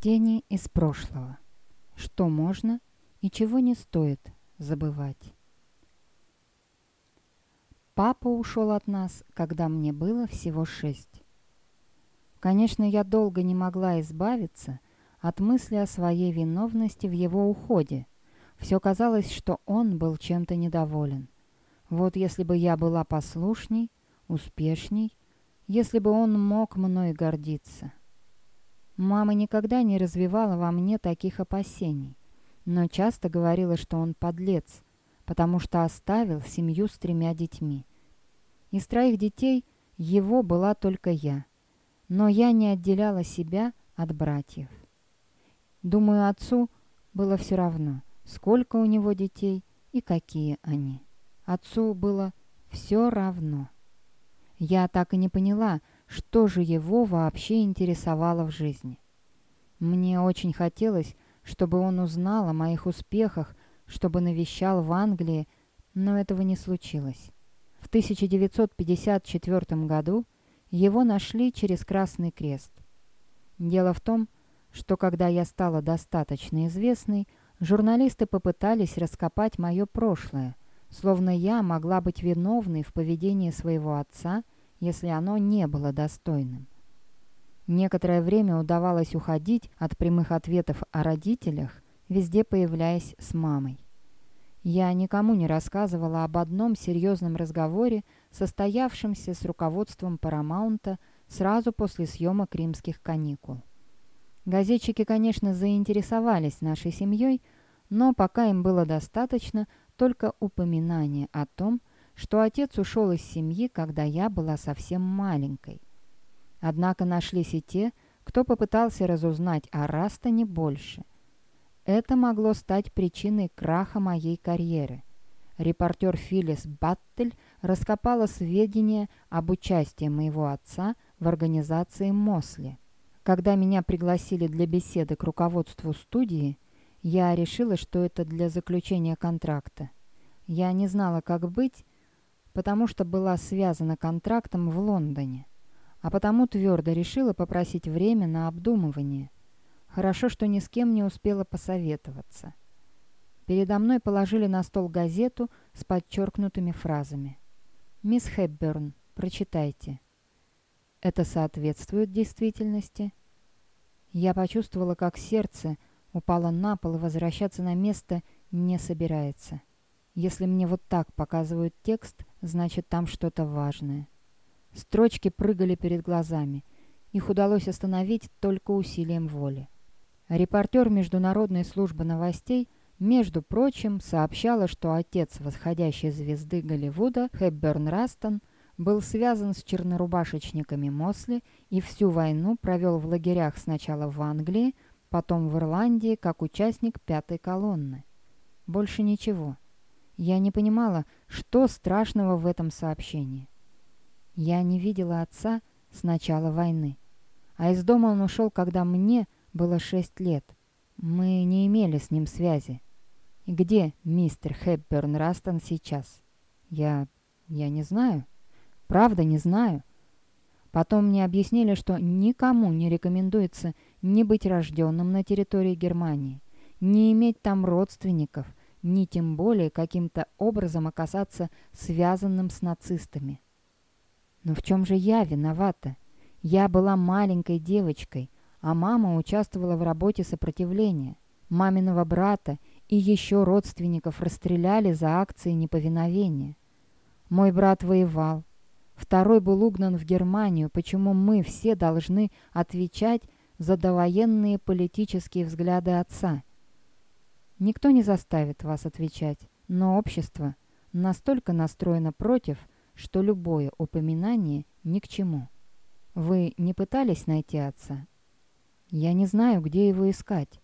Тени из прошлого. Что можно и чего не стоит забывать. Папа ушел от нас, когда мне было всего шесть. Конечно, я долго не могла избавиться от мысли о своей виновности в его уходе. Все казалось, что он был чем-то недоволен. Вот если бы я была послушней, успешней, если бы он мог мной гордиться. Мама никогда не развивала во мне таких опасений, но часто говорила, что он подлец, потому что оставил семью с тремя детьми. Из троих детей его была только я, но я не отделяла себя от братьев. Думаю, отцу было все равно, сколько у него детей и какие они. Отцу было все равно. Я так и не поняла, что же его вообще интересовало в жизни. Мне очень хотелось, чтобы он узнал о моих успехах, чтобы навещал в Англии, но этого не случилось. В 1954 году его нашли через Красный Крест. Дело в том, что когда я стала достаточно известной, журналисты попытались раскопать мое прошлое, словно я могла быть виновной в поведении своего отца, если оно не было достойным. Некоторое время удавалось уходить от прямых ответов о родителях, везде появляясь с мамой. Я никому не рассказывала об одном серьезном разговоре, состоявшемся с руководством Парамаунта сразу после съемок «Римских каникул». Газетчики, конечно, заинтересовались нашей семьей, но пока им было достаточно только упоминания о том, что отец ушел из семьи, когда я была совсем маленькой. Однако нашлись и те, кто попытался разузнать о Растоне больше. Это могло стать причиной краха моей карьеры. Репортер Филлис Баттель раскопала сведения об участии моего отца в организации «Мосли». Когда меня пригласили для беседы к руководству студии, я решила, что это для заключения контракта. Я не знала, как быть, потому что была связана контрактом в Лондоне, а потому твердо решила попросить время на обдумывание. Хорошо, что ни с кем не успела посоветоваться. Передо мной положили на стол газету с подчеркнутыми фразами. «Мисс Хэбберн, прочитайте». Это соответствует действительности? Я почувствовала, как сердце упало на пол и возвращаться на место не собирается. Если мне вот так показывают текст, значит там что-то важное. Строчки прыгали перед глазами. Их удалось остановить только усилием воли. Репортер Международной службы новостей, между прочим, сообщала, что отец восходящей звезды Голливуда, Хэбберн Растон, был связан с чернорубашечниками Мосли и всю войну провел в лагерях сначала в Англии, потом в Ирландии как участник пятой колонны. Больше ничего. Я не понимала, что страшного в этом сообщении. Я не видела отца с начала войны, а из дома он ушел, когда мне было шесть лет. Мы не имели с ним связи. Где мистер Хэбберн Растон сейчас? Я... я не знаю. Правда, не знаю. Потом мне объяснили, что никому не рекомендуется не быть рожденным на территории Германии, не иметь там родственников, ни тем более каким-то образом оказаться связанным с нацистами. Но в чем же я виновата? Я была маленькой девочкой, а мама участвовала в работе сопротивления. Маминого брата и еще родственников расстреляли за акции неповиновения. Мой брат воевал. Второй был угнан в Германию, почему мы все должны отвечать за довоенные политические взгляды отца. Никто не заставит вас отвечать, но общество настолько настроено против, что любое упоминание ни к чему. Вы не пытались найти отца? Я не знаю, где его искать.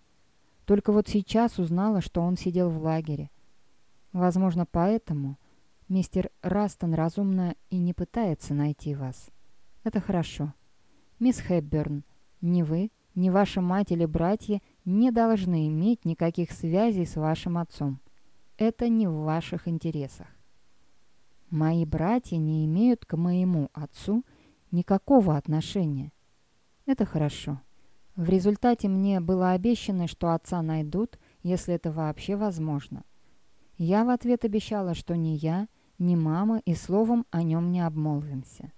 Только вот сейчас узнала, что он сидел в лагере. Возможно, поэтому мистер Растон разумно и не пытается найти вас. Это хорошо. Мисс Хэбберн, ни вы, ни ваша мать или братья не должны иметь никаких связей с вашим отцом. Это не в ваших интересах. Мои братья не имеют к моему отцу никакого отношения. Это хорошо. В результате мне было обещано, что отца найдут, если это вообще возможно. Я в ответ обещала, что ни я, ни мама и словом о нем не обмолвимся.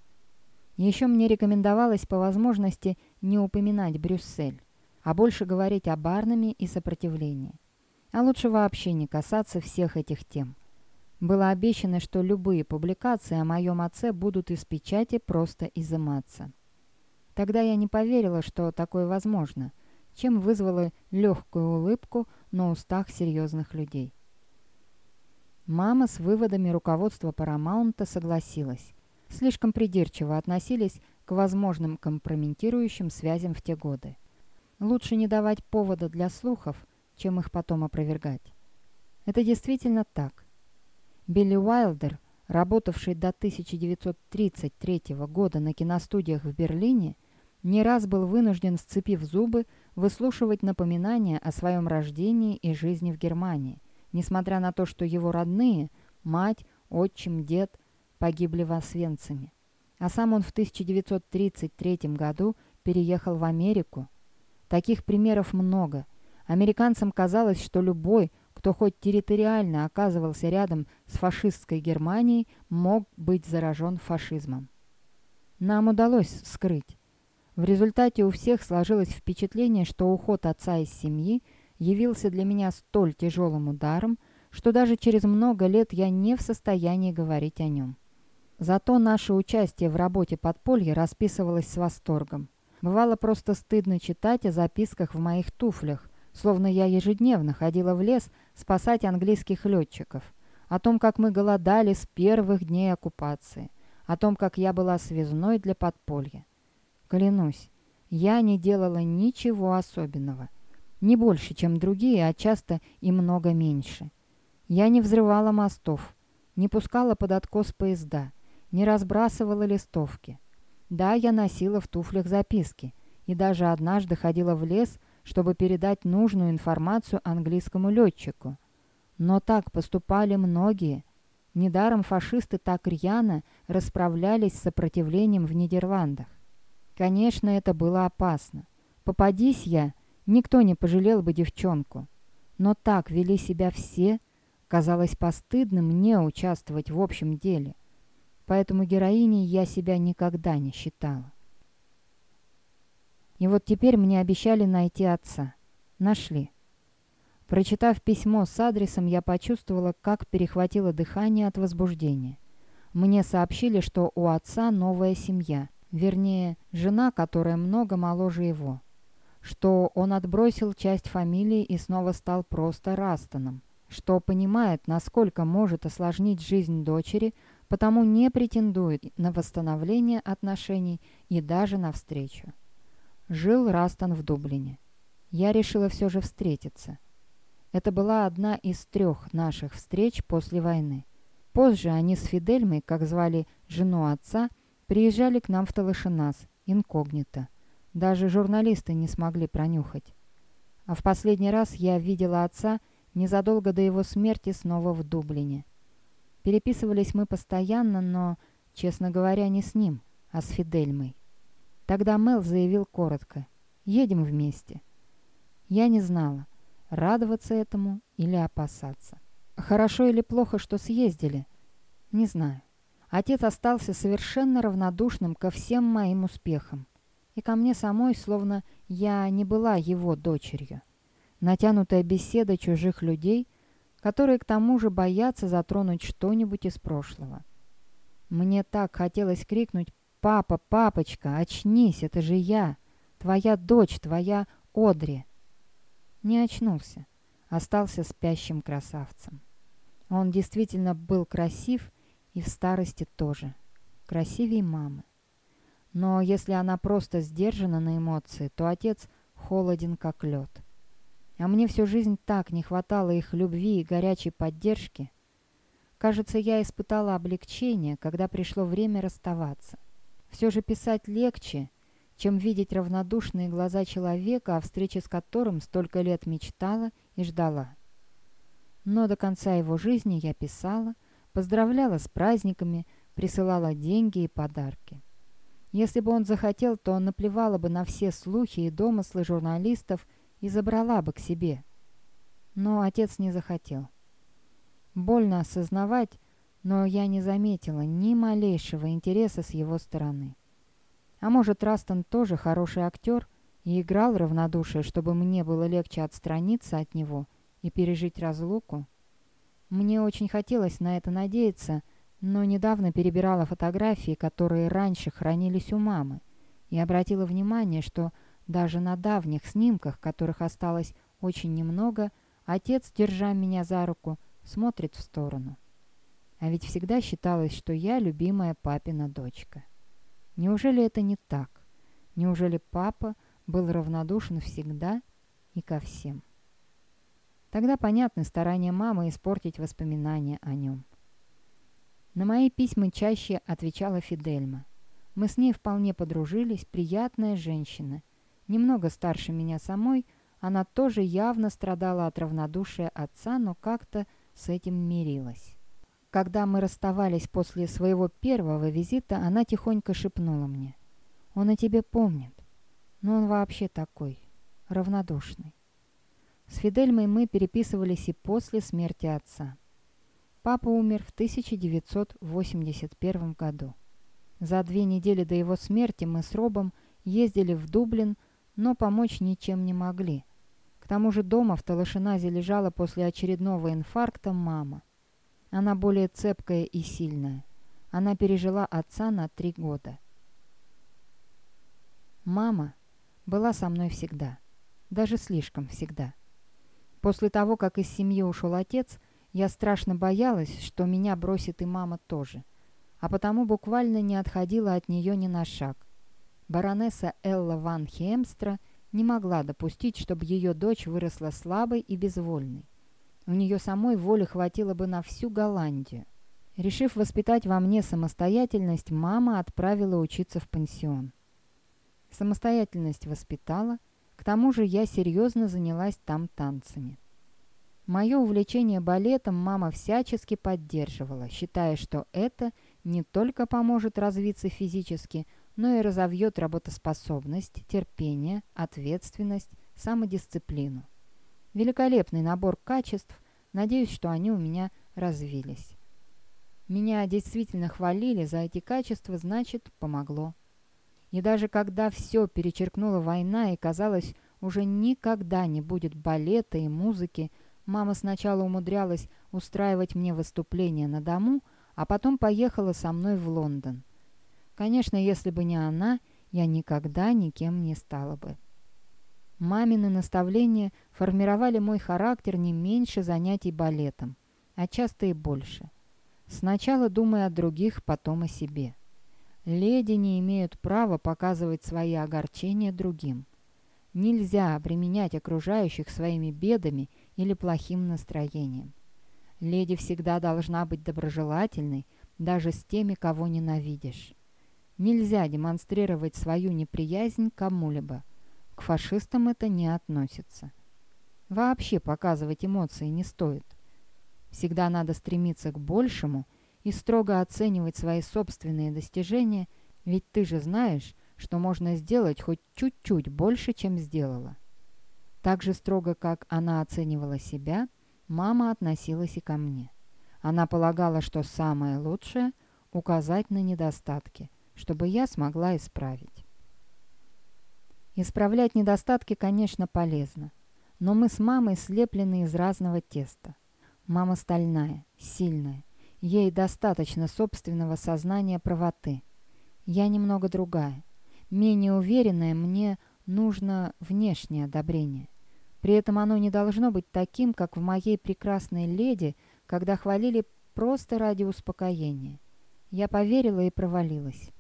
Еще мне рекомендовалось по возможности не упоминать Брюссель, а больше говорить о Барнаме и сопротивлении. А лучше вообще не касаться всех этих тем. Было обещано, что любые публикации о моем отце будут из печати просто изыматься. Тогда я не поверила, что такое возможно, чем вызвало легкую улыбку на устах серьезных людей. Мама с выводами руководства Парамаунта согласилась. Слишком придирчиво относились к возможным компрометирующим связям в те годы. Лучше не давать повода для слухов, чем их потом опровергать. Это действительно так. Билли Уайлдер, работавший до 1933 года на киностудиях в Берлине, не раз был вынужден, сцепив зубы, выслушивать напоминания о своем рождении и жизни в Германии, несмотря на то, что его родные, мать, отчим, дед, погибли в Освенциме. А сам он в 1933 году переехал в Америку. Таких примеров много. Американцам казалось, что любой, кто хоть территориально оказывался рядом с фашистской Германией, мог быть заражен фашизмом. Нам удалось скрыть. В результате у всех сложилось впечатление, что уход отца из семьи явился для меня столь тяжелым ударом, что даже через много лет я не в состоянии говорить о нем. Зато наше участие в работе подполья расписывалось с восторгом. Бывало просто стыдно читать о записках в моих туфлях, словно я ежедневно ходила в лес спасать английских летчиков, о том, как мы голодали с первых дней оккупации, о том, как я была связной для подполья. Клянусь, я не делала ничего особенного. Не больше, чем другие, а часто и много меньше. Я не взрывала мостов, не пускала под откос поезда, не разбрасывала листовки. Да, я носила в туфлях записки и даже однажды ходила в лес, чтобы передать нужную информацию английскому летчику. Но так поступали многие. Недаром фашисты так рьяно расправлялись с сопротивлением в Нидерландах. Конечно, это было опасно. Попадись я, никто не пожалел бы девчонку. Но так вели себя все, казалось постыдным не участвовать в общем деле. Поэтому героиней я себя никогда не считала. И вот теперь мне обещали найти отца. Нашли. Прочитав письмо с адресом, я почувствовала, как перехватило дыхание от возбуждения. Мне сообщили, что у отца новая семья. Вернее, жена, которая много моложе его. Что он отбросил часть фамилии и снова стал просто Растоном. Что понимает, насколько может осложнить жизнь дочери, потому не претендует на восстановление отношений и даже на встречу. Жил Растон в Дублине. Я решила все же встретиться. Это была одна из трех наших встреч после войны. Позже они с Фидельмой, как звали жену отца, Приезжали к нам в Талышинас, инкогнито. Даже журналисты не смогли пронюхать. А в последний раз я видела отца незадолго до его смерти снова в Дублине. Переписывались мы постоянно, но, честно говоря, не с ним, а с Фидельмой. Тогда Мел заявил коротко «Едем вместе». Я не знала, радоваться этому или опасаться. Хорошо или плохо, что съездили, не знаю. Отец остался совершенно равнодушным ко всем моим успехам. И ко мне самой, словно я не была его дочерью. Натянутая беседа чужих людей, которые к тому же боятся затронуть что-нибудь из прошлого. Мне так хотелось крикнуть «Папа, папочка, очнись, это же я! Твоя дочь, твоя Одри!» Не очнулся, остался спящим красавцем. Он действительно был красив и в старости тоже. Красивее мамы. Но если она просто сдержана на эмоции, то отец холоден, как лед. А мне всю жизнь так не хватало их любви и горячей поддержки. Кажется, я испытала облегчение, когда пришло время расставаться. Все же писать легче, чем видеть равнодушные глаза человека, о встрече с которым столько лет мечтала и ждала. Но до конца его жизни я писала, поздравляла с праздниками, присылала деньги и подарки. Если бы он захотел, то он наплевала бы на все слухи и домыслы журналистов и забрала бы к себе. Но отец не захотел. Больно осознавать, но я не заметила ни малейшего интереса с его стороны. А может, Растон тоже хороший актер и играл равнодушие, чтобы мне было легче отстраниться от него и пережить разлуку? Мне очень хотелось на это надеяться, но недавно перебирала фотографии, которые раньше хранились у мамы, и обратила внимание, что даже на давних снимках, которых осталось очень немного, отец, держа меня за руку, смотрит в сторону. А ведь всегда считалось, что я любимая папина дочка. Неужели это не так? Неужели папа был равнодушен всегда и ко всем? Тогда понятны старания мамы испортить воспоминания о нем. На мои письма чаще отвечала Фидельма. Мы с ней вполне подружились, приятная женщина. Немного старше меня самой, она тоже явно страдала от равнодушия отца, но как-то с этим мирилась. Когда мы расставались после своего первого визита, она тихонько шепнула мне. «Он о тебе помнит, но он вообще такой, равнодушный». С Фидельмой мы переписывались и после смерти отца. Папа умер в 1981 году. За две недели до его смерти мы с Робом ездили в Дублин, но помочь ничем не могли. К тому же дома в Талашиназе лежала после очередного инфаркта мама. Она более цепкая и сильная. Она пережила отца на три года. Мама была со мной всегда. Даже слишком всегда. После того, как из семьи ушел отец, я страшно боялась, что меня бросит и мама тоже. А потому буквально не отходила от нее ни на шаг. Баронесса Элла ван Хемстра не могла допустить, чтобы ее дочь выросла слабой и безвольной. У нее самой воли хватило бы на всю Голландию. Решив воспитать во мне самостоятельность, мама отправила учиться в пансион. Самостоятельность воспитала, к тому же я серьезно занялась там танцами. Мое увлечение балетом мама всячески поддерживала, считая, что это не только поможет развиться физически, но и разовьет работоспособность, терпение, ответственность, самодисциплину. Великолепный набор качеств. Надеюсь, что они у меня развились. Меня действительно хвалили за эти качества, значит, помогло. И даже когда все перечеркнула война и казалось, уже никогда не будет балета и музыки, мама сначала умудрялась устраивать мне выступления на дому, а потом поехала со мной в Лондон. Конечно, если бы не она, я никогда никем не стала бы. Мамины наставления формировали мой характер не меньше занятий балетом, а часто и больше. Сначала думая о других, потом о себе. Леди не имеют права показывать свои огорчения другим. Нельзя обременять окружающих своими бедами или плохим настроением. Леди всегда должна быть доброжелательной, даже с теми, кого ненавидишь. Нельзя демонстрировать свою неприязнь кому-либо – к фашистам это не относится. Вообще показывать эмоции не стоит. Всегда надо стремиться к большему и строго оценивать свои собственные достижения, ведь ты же знаешь, что можно сделать хоть чуть-чуть больше, чем сделала. Так же строго, как она оценивала себя, мама относилась и ко мне. Она полагала, что самое лучшее – указать на недостатки, чтобы я смогла исправить. Исправлять недостатки, конечно, полезно. Но мы с мамой слеплены из разного теста. Мама стальная, сильная. Ей достаточно собственного сознания правоты. Я немного другая. Менее уверенная, мне нужно внешнее одобрение. При этом оно не должно быть таким, как в моей прекрасной леди, когда хвалили просто ради успокоения. Я поверила и провалилась.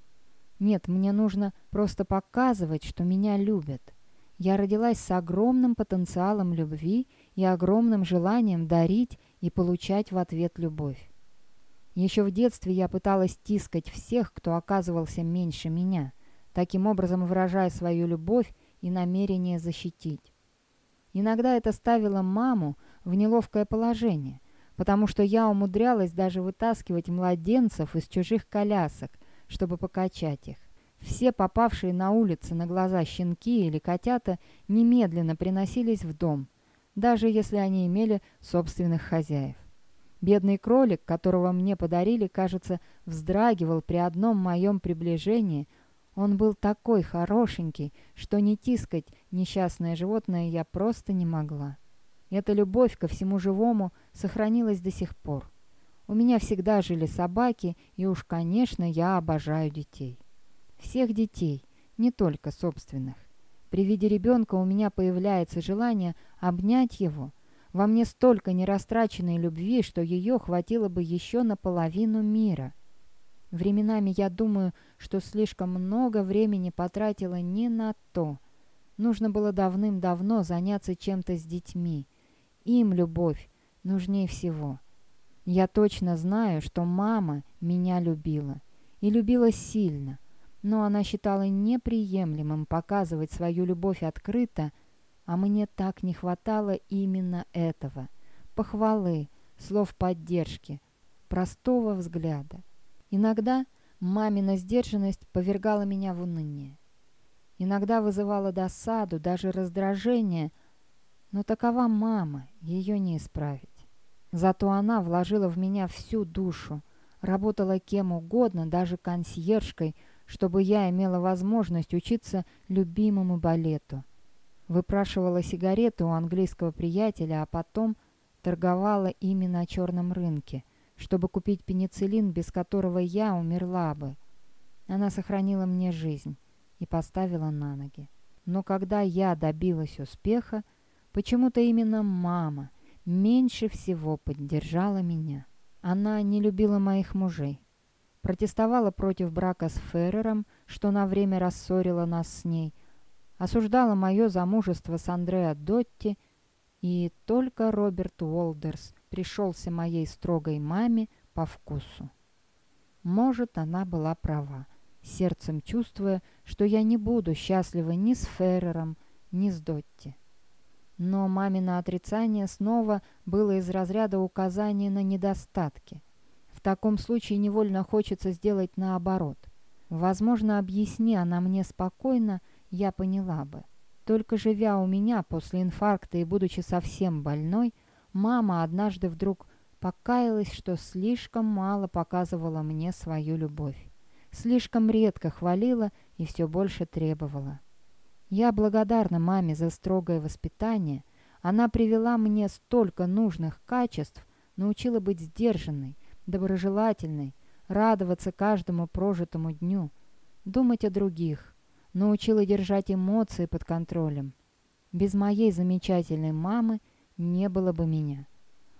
Нет, мне нужно просто показывать, что меня любят. Я родилась с огромным потенциалом любви и огромным желанием дарить и получать в ответ любовь. Еще в детстве я пыталась тискать всех, кто оказывался меньше меня, таким образом выражая свою любовь и намерение защитить. Иногда это ставило маму в неловкое положение, потому что я умудрялась даже вытаскивать младенцев из чужих колясок, чтобы покачать их. Все попавшие на улицы на глаза щенки или котята немедленно приносились в дом, даже если они имели собственных хозяев. Бедный кролик, которого мне подарили, кажется, вздрагивал при одном моем приближении. Он был такой хорошенький, что не тискать несчастное животное я просто не могла. Эта любовь ко всему живому сохранилась до сих пор. У меня всегда жили собаки, и уж, конечно, я обожаю детей. Всех детей, не только собственных. При виде ребенка у меня появляется желание обнять его – во мне столько нерастраченной любви, что ее хватило бы еще на половину мира. Временами я думаю, что слишком много времени потратила не на то. Нужно было давным-давно заняться чем-то с детьми. Им любовь нужнее всего. Я точно знаю, что мама меня любила. И любила сильно. Но она считала неприемлемым показывать свою любовь открыто – а мне так не хватало именно этого. Похвалы, слов поддержки, простого взгляда. Иногда мамина сдержанность повергала меня в уныние. Иногда вызывала досаду, даже раздражение, но такова мама, ее не исправить. Зато она вложила в меня всю душу, работала кем угодно, даже консьержкой, чтобы я имела возможность учиться любимому балету – Выпрашивала сигареты у английского приятеля, а потом торговала ими на черном рынке, чтобы купить пенициллин, без которого я умерла бы. Она сохранила мне жизнь и поставила на ноги. Но когда я добилась успеха, почему-то именно мама меньше всего поддержала меня. Она не любила моих мужей. Протестовала против брака с Феррером, что на время рассорило нас с ней – осуждала мое замужество с Андреа Дотти, и только Роберт Уолдерс пришелся моей строгой маме по вкусу. Может, она была права, сердцем чувствуя, что я не буду счастлива ни с Феррером, ни с Дотти. Но мамино отрицание снова было из разряда указания на недостатки. В таком случае невольно хочется сделать наоборот. Возможно, объясни она мне спокойно, я поняла бы. Только живя у меня после инфаркта и будучи совсем больной, мама однажды вдруг покаялась, что слишком мало показывала мне свою любовь. Слишком редко хвалила и все больше требовала. Я благодарна маме за строгое воспитание. Она привела мне столько нужных качеств, научила быть сдержанной, доброжелательной, радоваться каждому прожитому дню, думать о других, научила держать эмоции под контролем. Без моей замечательной мамы не было бы меня.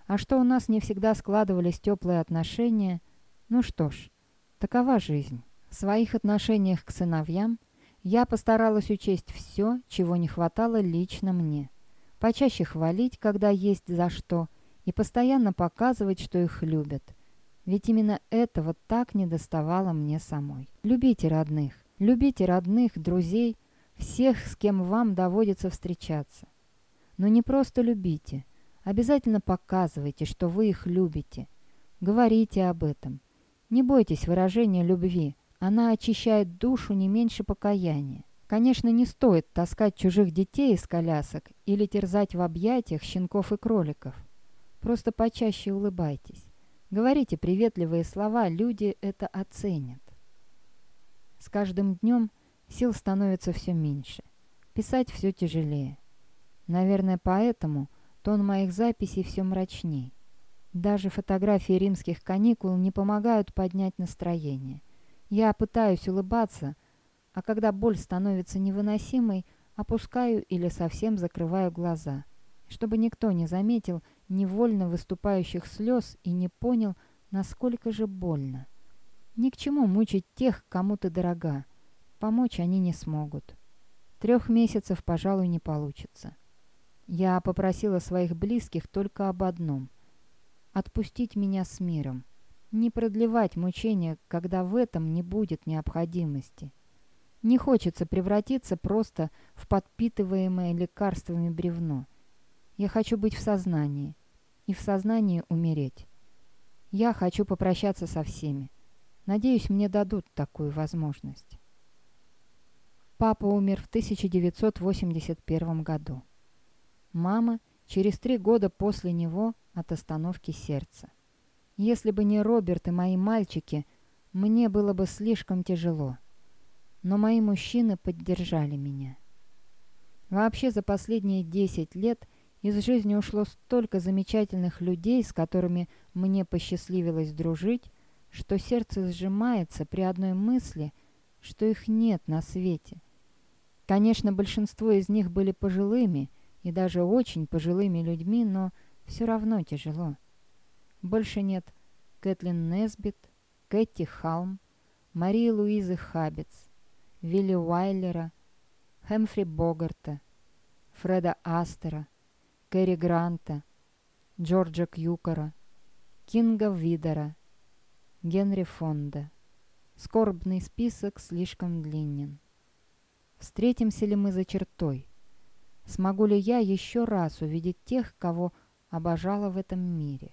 А что у нас не всегда складывались теплые отношения, ну что ж, такова жизнь. В своих отношениях к сыновьям я постаралась учесть все, чего не хватало лично мне. Почаще хвалить, когда есть за что, и постоянно показывать, что их любят. Ведь именно этого так недоставало мне самой. Любите родных, Любите родных, друзей, всех, с кем вам доводится встречаться. Но не просто любите, обязательно показывайте, что вы их любите. Говорите об этом. Не бойтесь выражения любви, она очищает душу не меньше покаяния. Конечно, не стоит таскать чужих детей из колясок или терзать в объятиях щенков и кроликов. Просто почаще улыбайтесь. Говорите приветливые слова, люди это оценят. С каждым днем сил становится все меньше. Писать все тяжелее. Наверное, поэтому тон моих записей все мрачней. Даже фотографии римских каникул не помогают поднять настроение. Я пытаюсь улыбаться, а когда боль становится невыносимой, опускаю или совсем закрываю глаза, чтобы никто не заметил невольно выступающих слез и не понял, насколько же больно. Ни к чему мучить тех, кому ты дорога. Помочь они не смогут. Трех месяцев, пожалуй, не получится. Я попросила своих близких только об одном — отпустить меня с миром, не продлевать мучения, когда в этом не будет необходимости. Не хочется превратиться просто в подпитываемое лекарствами бревно. Я хочу быть в сознании, и в сознании умереть. Я хочу попрощаться со всеми. Надеюсь, мне дадут такую возможность. Папа умер в 1981 году. Мама через три года после него от остановки сердца. Если бы не Роберт и мои мальчики, мне было бы слишком тяжело. Но мои мужчины поддержали меня. Вообще за последние 10 лет из жизни ушло столько замечательных людей, с которыми мне посчастливилось дружить, что сердце сжимается при одной мысли, что их нет на свете. Конечно, большинство из них были пожилыми и даже очень пожилыми людьми, но все равно тяжело. Больше нет Кэтлин Несбит, Кэти Халм, Марии Луизы Хабец, Вилли Уайлера, Хэмфри Богарта, Фреда Астера, Кэрри Гранта, Джорджа Кьюкора, Кинга Видера, Генри Фонда. Скорбный список слишком длинен. Встретимся ли мы за чертой? Смогу ли я еще раз увидеть тех, кого обожала в этом мире?